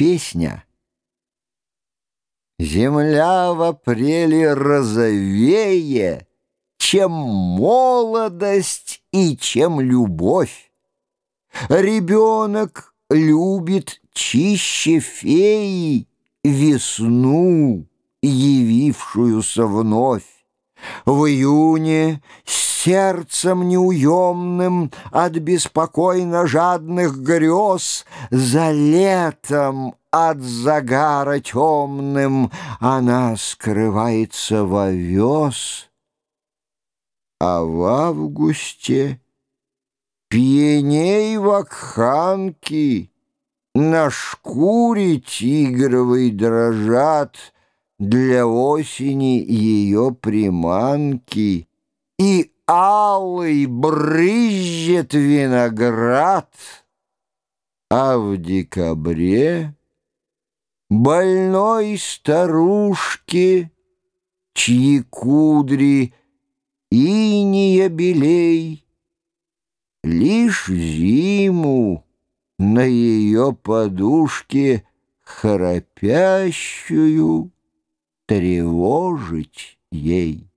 Песня. Земля в апреле розовее, Чем молодость и чем любовь. Ребенок любит чище феи Весну, явившуюся вновь. В июне сердцем неуемным От беспокойно жадных грез За летом от загара темным Она скрывается в овес. А в августе пьяней вакханки На шкуре тигровой дрожат Для осени ее приманки И алый брызжет виноград, а в декабре больной старушке, чьи кудри иния белей, лишь зиму на ее подушке храпящую тревожить ей.